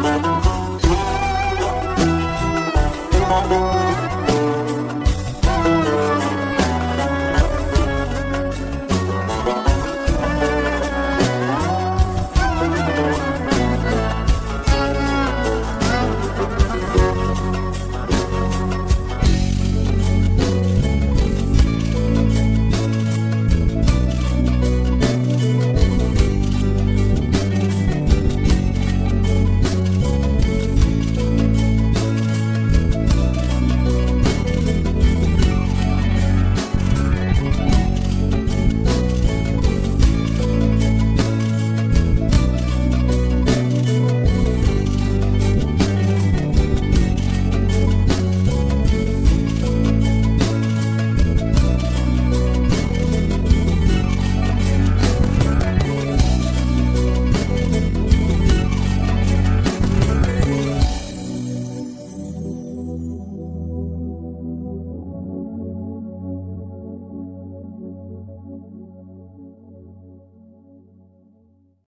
Mama.